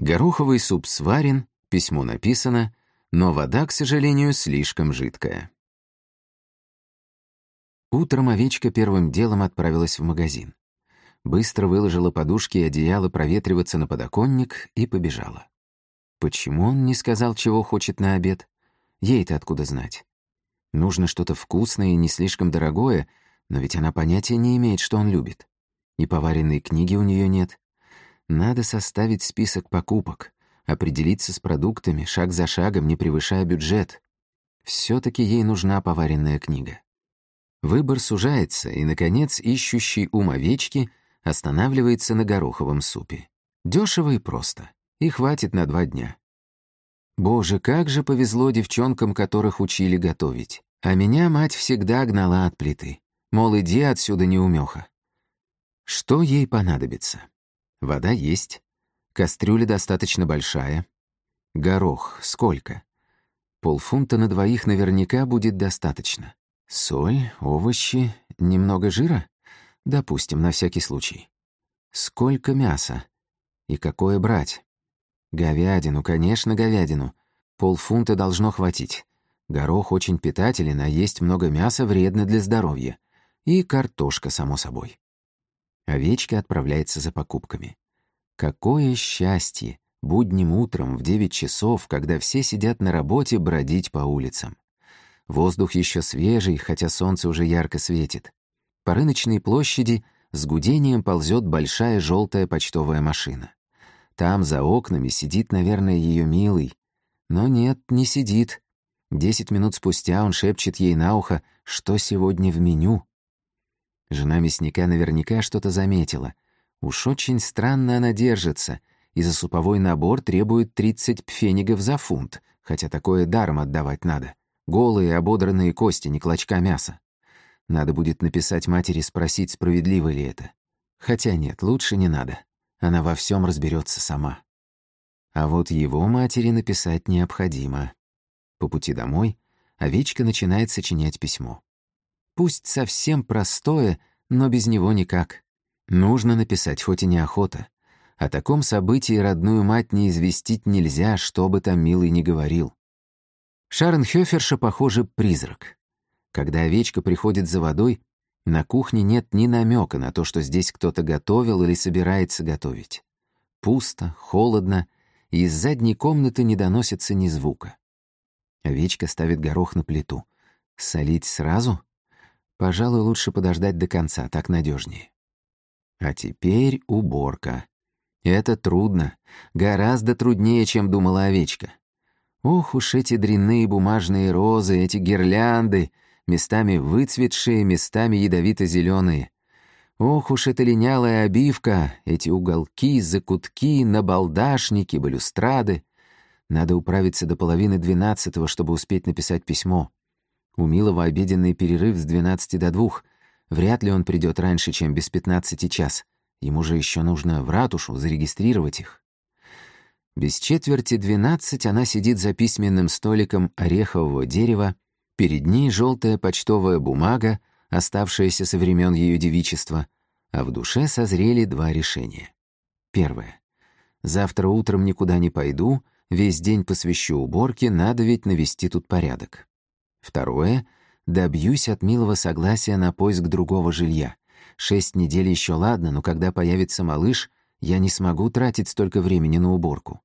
Гороховый суп сварен, письмо написано, но вода, к сожалению, слишком жидкая. Утром овечка первым делом отправилась в магазин. Быстро выложила подушки и одеяло проветриваться на подоконник и побежала. Почему он не сказал, чего хочет на обед? Ей-то откуда знать? Нужно что-то вкусное и не слишком дорогое, но ведь она понятия не имеет, что он любит. И поваренной книги у нее нет. Надо составить список покупок, определиться с продуктами, шаг за шагом, не превышая бюджет. все таки ей нужна поваренная книга. Выбор сужается, и, наконец, ищущий ум овечки останавливается на гороховом супе. Дешево и просто. И хватит на два дня. Боже, как же повезло девчонкам, которых учили готовить. А меня мать всегда гнала от плиты. Мол, иди отсюда, неумеха. Что ей понадобится? Вода есть. Кастрюля достаточно большая. Горох сколько? Полфунта на двоих наверняка будет достаточно. Соль, овощи, немного жира? Допустим, на всякий случай. Сколько мяса? И какое брать? Говядину, конечно, говядину. Полфунта должно хватить. Горох очень питателен, а есть много мяса вредно для здоровья. И картошка, само собой. Овечка отправляется за покупками. Какое счастье! Будним утром в 9 часов, когда все сидят на работе, бродить по улицам. Воздух еще свежий, хотя солнце уже ярко светит. По рыночной площади с гудением ползет большая желтая почтовая машина. Там, за окнами, сидит, наверное, ее милый. Но нет, не сидит. Десять минут спустя он шепчет ей на ухо, что сегодня в меню. Жена мясника наверняка что-то заметила. Уж очень странно она держится, и за суповой набор требует 30 пфенигов за фунт, хотя такое даром отдавать надо. Голые, ободранные кости, не клочка мяса. Надо будет написать матери спросить, справедливо ли это. Хотя нет, лучше не надо. Она во всем разберется сама. А вот его матери написать необходимо. По пути домой овечка начинает сочинять письмо. Пусть совсем простое, но без него никак. Нужно написать, хоть и неохота. О таком событии родную мать не известить нельзя, что бы там милый не говорил. Шаренхёферша, похоже, призрак. Когда овечка приходит за водой, на кухне нет ни намека на то, что здесь кто-то готовил или собирается готовить. Пусто, холодно, и из задней комнаты не доносится ни звука. Овечка ставит горох на плиту. Солить сразу? Пожалуй, лучше подождать до конца, так надежнее. А теперь уборка. Это трудно, гораздо труднее, чем думала овечка. Ох уж эти дрянные бумажные розы, эти гирлянды, местами выцветшие, местами ядовито зеленые Ох уж эта линялая обивка, эти уголки, закутки, набалдашники, балюстрады. Надо управиться до половины двенадцатого, чтобы успеть написать письмо. У Милова обеденный перерыв с двенадцати до двух. Вряд ли он придет раньше, чем без пятнадцати час. Ему же еще нужно в ратушу зарегистрировать их. Без четверти двенадцать она сидит за письменным столиком орехового дерева, перед ней желтая почтовая бумага, оставшаяся со времен ее девичества, а в душе созрели два решения. Первое. Завтра утром никуда не пойду, весь день посвящу уборке, надо ведь навести тут порядок. Второе. Добьюсь от милого согласия на поиск другого жилья. Шесть недель еще ладно, но когда появится малыш, я не смогу тратить столько времени на уборку.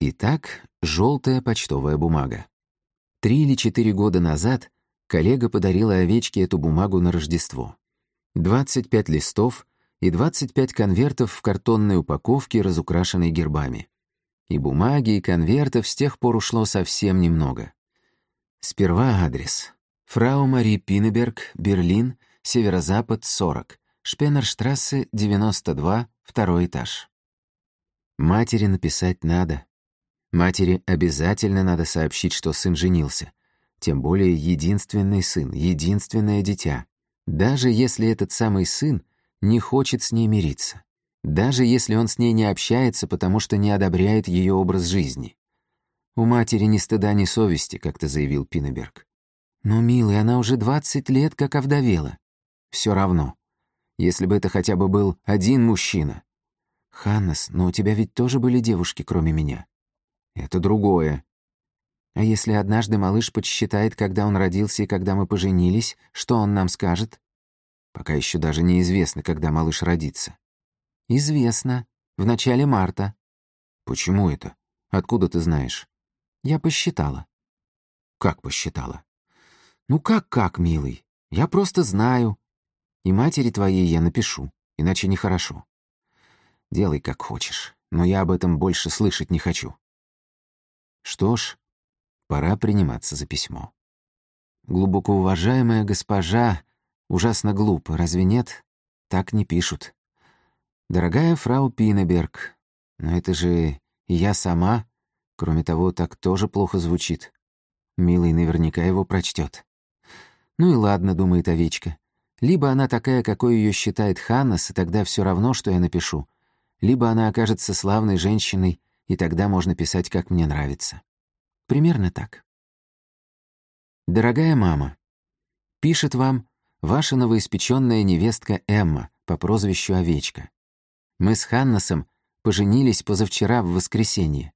Итак, желтая почтовая бумага. Три или четыре года назад коллега подарила овечке эту бумагу на Рождество. 25 листов и 25 конвертов в картонной упаковке, разукрашенной гербами. И бумаги, и конвертов с тех пор ушло совсем немного. Сперва адрес. Фрау Мари Пинеберг, Берлин, северо-запад, 40. Шпенерштрассе, 92, второй этаж. Матери написать надо. Матери обязательно надо сообщить, что сын женился. Тем более единственный сын, единственное дитя. Даже если этот самый сын не хочет с ней мириться. Даже если он с ней не общается, потому что не одобряет ее образ жизни. «У матери ни стыда, ни совести», — как-то заявил Пинеберг. «Но, милый, она уже двадцать лет как овдовела. Все равно. Если бы это хотя бы был один мужчина. «Ханнес, но у тебя ведь тоже были девушки, кроме меня». «Это другое». «А если однажды малыш подсчитает, когда он родился и когда мы поженились, что он нам скажет?» «Пока еще даже неизвестно, когда малыш родится». «Известно. В начале марта». «Почему это? Откуда ты знаешь?» «Я посчитала». «Как посчитала?» «Ну как-как, милый? Я просто знаю. И матери твоей я напишу, иначе нехорошо. Делай как хочешь, но я об этом больше слышать не хочу». Что ж, пора приниматься за письмо. Глубоко уважаемая госпожа, ужасно глупо, разве нет? Так не пишут. Дорогая фрау Пинеберг, но это же я сама. Кроме того, так тоже плохо звучит. Милый наверняка его прочтет. Ну и ладно, думает овечка. Либо она такая, какой ее считает Ханнес, и тогда все равно, что я напишу. Либо она окажется славной женщиной, и тогда можно писать, как мне нравится. Примерно так. Дорогая мама, пишет вам ваша новоиспеченная невестка Эмма по прозвищу Овечка. Мы с Ханнесом поженились позавчера в воскресенье.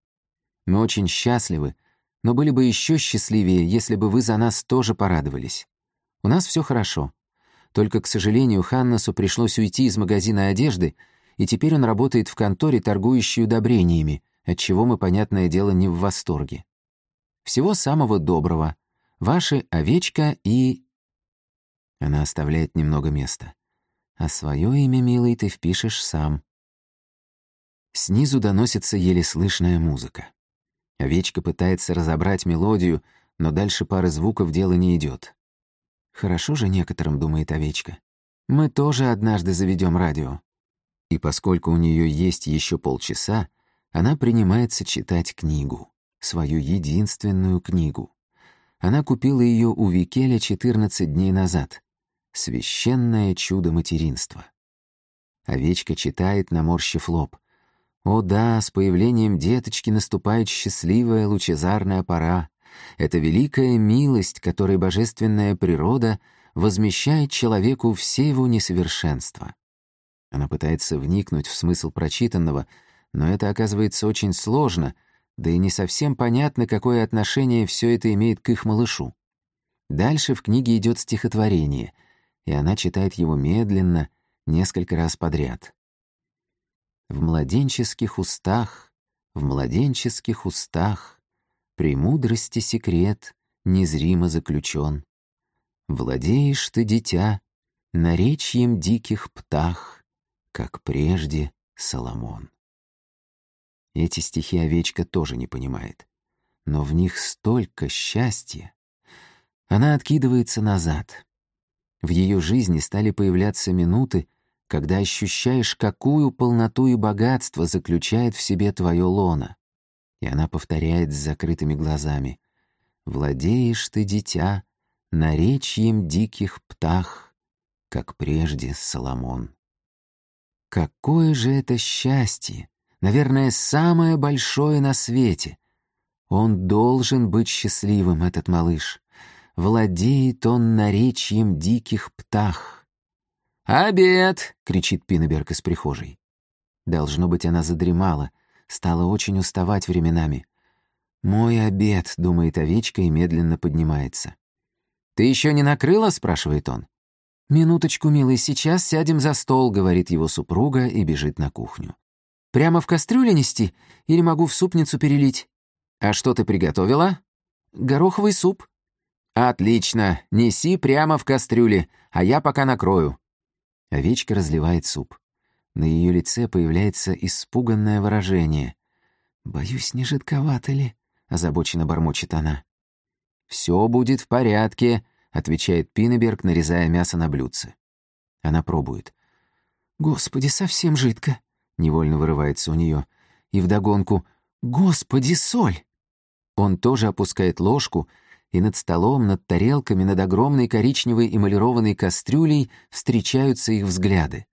Мы очень счастливы, но были бы еще счастливее, если бы вы за нас тоже порадовались. У нас все хорошо. Только, к сожалению, Ханнесу пришлось уйти из магазина одежды, и теперь он работает в конторе, торгующей удобрениями, от чего мы, понятное дело, не в восторге. Всего самого доброго. Ваши овечка и... Она оставляет немного места. А свое имя, милый, ты впишешь сам. Снизу доносится еле слышная музыка. Овечка пытается разобрать мелодию, но дальше пары звуков дело не идет. Хорошо же некоторым, думает овечка. Мы тоже однажды заведем радио. И поскольку у нее есть еще полчаса, она принимается читать книгу, свою единственную книгу. Она купила ее у Викеля 14 дней назад. «Священное чудо материнства». Овечка читает, наморщив лоб. О да, с появлением деточки наступает счастливая лучезарная пора. Это великая милость, которой божественная природа возмещает человеку все его несовершенства. Она пытается вникнуть в смысл прочитанного — но это оказывается очень сложно, да и не совсем понятно, какое отношение все это имеет к их малышу. Дальше в книге идет стихотворение, и она читает его медленно, несколько раз подряд. В младенческих устах, в младенческих устах Премудрости секрет незримо заключен. Владеешь ты, дитя, наречьем диких птах, Как прежде Соломон. Эти стихи овечка тоже не понимает. Но в них столько счастья. Она откидывается назад. В ее жизни стали появляться минуты, когда ощущаешь, какую полноту и богатство заключает в себе твое лоно. И она повторяет с закрытыми глазами. «Владеешь ты, дитя, наречьем диких птах, как прежде Соломон». Какое же это счастье наверное, самое большое на свете. Он должен быть счастливым, этот малыш. Владеет он наречием диких птах. «Обед!» — кричит Пинеберг из прихожей. Должно быть, она задремала, стала очень уставать временами. «Мой обед», — думает овечка и медленно поднимается. «Ты еще не накрыла?» — спрашивает он. «Минуточку, милый, сейчас сядем за стол», — говорит его супруга и бежит на кухню. Прямо в кастрюле нести или могу в супницу перелить? А что ты приготовила? Гороховый суп. Отлично, неси прямо в кастрюле, а я пока накрою. Овечка разливает суп. На ее лице появляется испуганное выражение. «Боюсь, не жидковато ли?» — озабоченно бормочет она. «Все будет в порядке», — отвечает Пинеберг, нарезая мясо на блюдце. Она пробует. «Господи, совсем жидко. Невольно вырывается у нее. И вдогонку «Господи, соль!» Он тоже опускает ложку, и над столом, над тарелками, над огромной коричневой эмалированной кастрюлей встречаются их взгляды.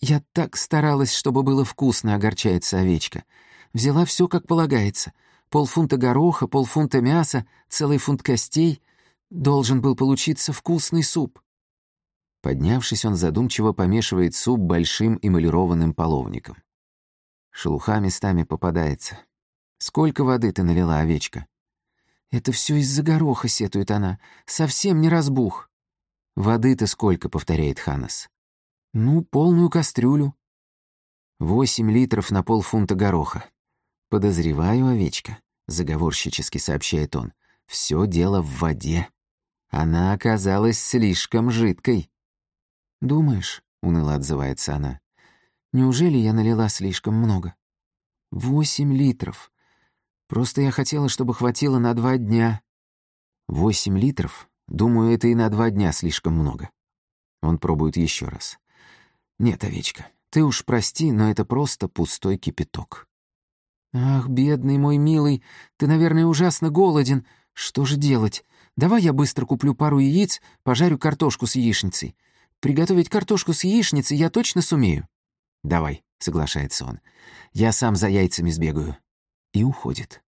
«Я так старалась, чтобы было вкусно», — огорчается овечка. «Взяла все как полагается. Полфунта гороха, полфунта мяса, целый фунт костей. Должен был получиться вкусный суп». Поднявшись, он задумчиво помешивает суп большим эмалированным половником. Шелуха местами попадается. Сколько воды ты налила, овечка? Это все из-за гороха, сетует она. Совсем не разбух. Воды-то сколько, повторяет Ханас. Ну, полную кастрюлю. Восемь литров на полфунта гороха. Подозреваю, овечка, заговорщически сообщает он. Все дело в воде. Она оказалась слишком жидкой. «Думаешь?» — уныло отзывается она. «Неужели я налила слишком много? Восемь литров. Просто я хотела, чтобы хватило на два дня». «Восемь литров? Думаю, это и на два дня слишком много». Он пробует еще раз. «Нет, овечка, ты уж прости, но это просто пустой кипяток». «Ах, бедный мой милый, ты, наверное, ужасно голоден. Что же делать? Давай я быстро куплю пару яиц, пожарю картошку с яичницей. Приготовить картошку с яичницей я точно сумею». «Давай», — соглашается он. «Я сам за яйцами сбегаю». И уходит.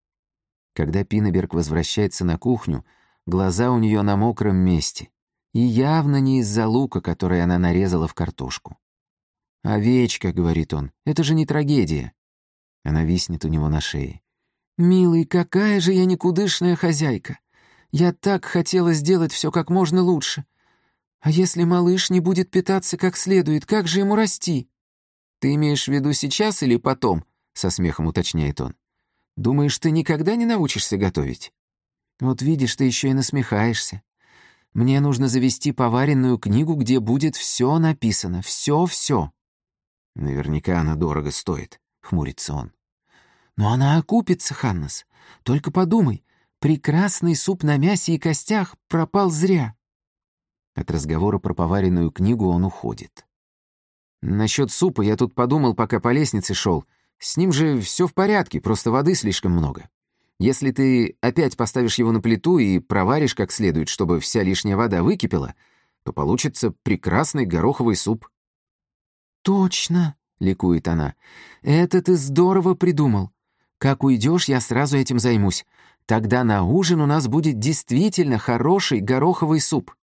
Когда Пинеберг возвращается на кухню, глаза у нее на мокром месте. И явно не из-за лука, который она нарезала в картошку. «Овечка», — говорит он, — «это же не трагедия». Она виснет у него на шее. «Милый, какая же я никудышная хозяйка! Я так хотела сделать все как можно лучше. А если малыш не будет питаться как следует, как же ему расти? Ты имеешь в виду сейчас или потом? Со смехом уточняет он. Думаешь, ты никогда не научишься готовить? Вот видишь, ты еще и насмехаешься. Мне нужно завести поваренную книгу, где будет все написано, все-все. Наверняка она дорого стоит, хмурится он. Но она окупится, Ханнес. Только подумай, прекрасный суп на мясе и костях пропал зря. От разговора про поваренную книгу он уходит. Насчет супа я тут подумал, пока по лестнице шел. С ним же все в порядке, просто воды слишком много. Если ты опять поставишь его на плиту и проваришь как следует, чтобы вся лишняя вода выкипела, то получится прекрасный гороховый суп. «Точно!» — ликует она. «Это ты здорово придумал. Как уйдешь, я сразу этим займусь. Тогда на ужин у нас будет действительно хороший гороховый суп».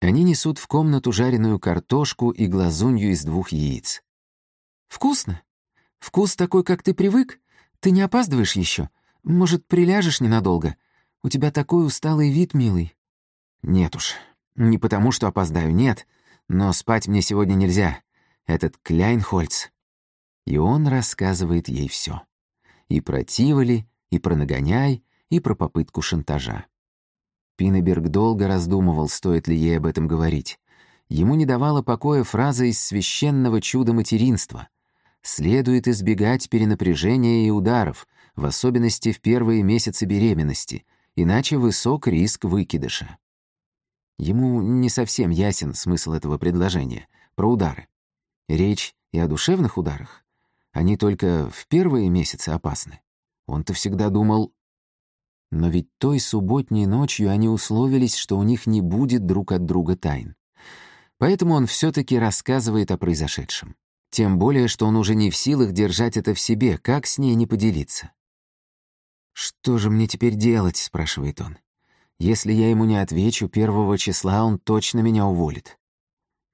Они несут в комнату жареную картошку и глазунью из двух яиц. «Вкусно? Вкус такой, как ты привык? Ты не опаздываешь еще? Может, приляжешь ненадолго? У тебя такой усталый вид, милый». «Нет уж. Не потому, что опоздаю, нет. Но спать мне сегодня нельзя. Этот Кляйнхольц». И он рассказывает ей все. И про Тиволи, и про нагоняй, и про попытку шантажа. Пинеберг долго раздумывал, стоит ли ей об этом говорить. Ему не давала покоя фраза из священного чуда материнства. «Следует избегать перенапряжения и ударов, в особенности в первые месяцы беременности, иначе высок риск выкидыша». Ему не совсем ясен смысл этого предложения, про удары. Речь и о душевных ударах. Они только в первые месяцы опасны. Он-то всегда думал, но ведь той субботней ночью они условились, что у них не будет друг от друга тайн. Поэтому он все таки рассказывает о произошедшем. Тем более, что он уже не в силах держать это в себе, как с ней не поделиться. «Что же мне теперь делать?» — спрашивает он. «Если я ему не отвечу, первого числа он точно меня уволит».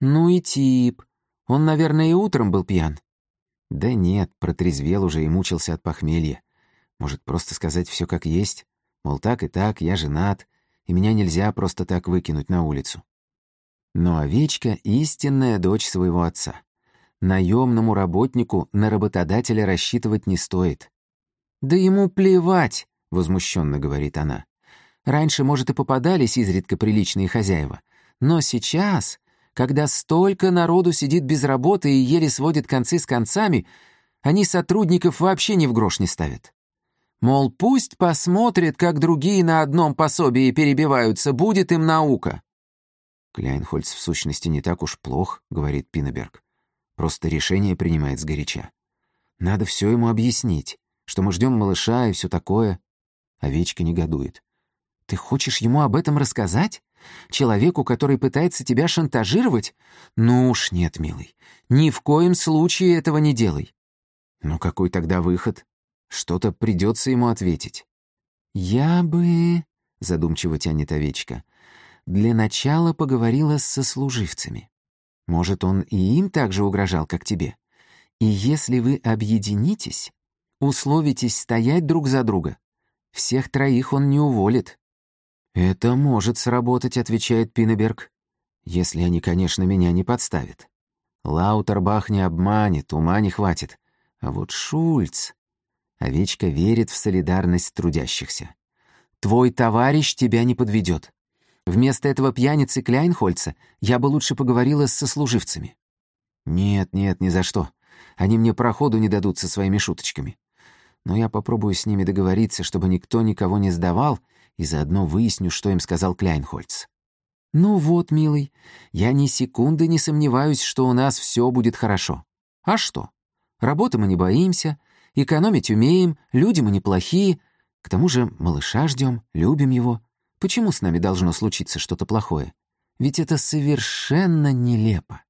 «Ну и тип. Он, наверное, и утром был пьян». «Да нет, протрезвел уже и мучился от похмелья. Может, просто сказать все как есть? Мол, так и так, я женат, и меня нельзя просто так выкинуть на улицу. Но овечка — истинная дочь своего отца. Наемному работнику на работодателя рассчитывать не стоит. «Да ему плевать», — возмущенно говорит она. «Раньше, может, и попадались изредка приличные хозяева, но сейчас, когда столько народу сидит без работы и еле сводит концы с концами, они сотрудников вообще ни в грош не ставят. Мол, пусть посмотрит, как другие на одном пособии перебиваются, будет им наука. Кляйнхольц в сущности не так уж плох, говорит Пинеберг. Просто решение принимает сгоряча. Надо все ему объяснить, что мы ждем малыша и все такое. Овечка негодует. Ты хочешь ему об этом рассказать? Человеку, который пытается тебя шантажировать? Ну уж нет, милый. Ни в коем случае этого не делай. Но какой тогда выход? Что-то придется ему ответить. «Я бы...» — задумчиво тянет овечка. «Для начала поговорила с сослуживцами. Может, он и им так же угрожал, как тебе? И если вы объединитесь, условитесь стоять друг за друга, всех троих он не уволит». «Это может сработать», — отвечает Пинеберг. «Если они, конечно, меня не подставят. Лаутербах не обманет, ума не хватит. А вот Шульц...» Овечка верит в солидарность трудящихся. «Твой товарищ тебя не подведет. Вместо этого пьяницы Кляйнхольца я бы лучше поговорила с сослуживцами». «Нет, нет, ни за что. Они мне проходу не дадут со своими шуточками. Но я попробую с ними договориться, чтобы никто никого не сдавал, и заодно выясню, что им сказал Кляйнхольц». «Ну вот, милый, я ни секунды не сомневаюсь, что у нас все будет хорошо. А что? Работы мы не боимся, экономить умеем, люди мы неплохие, к тому же малыша ждем, любим его. Почему с нами должно случиться что-то плохое? Ведь это совершенно нелепо.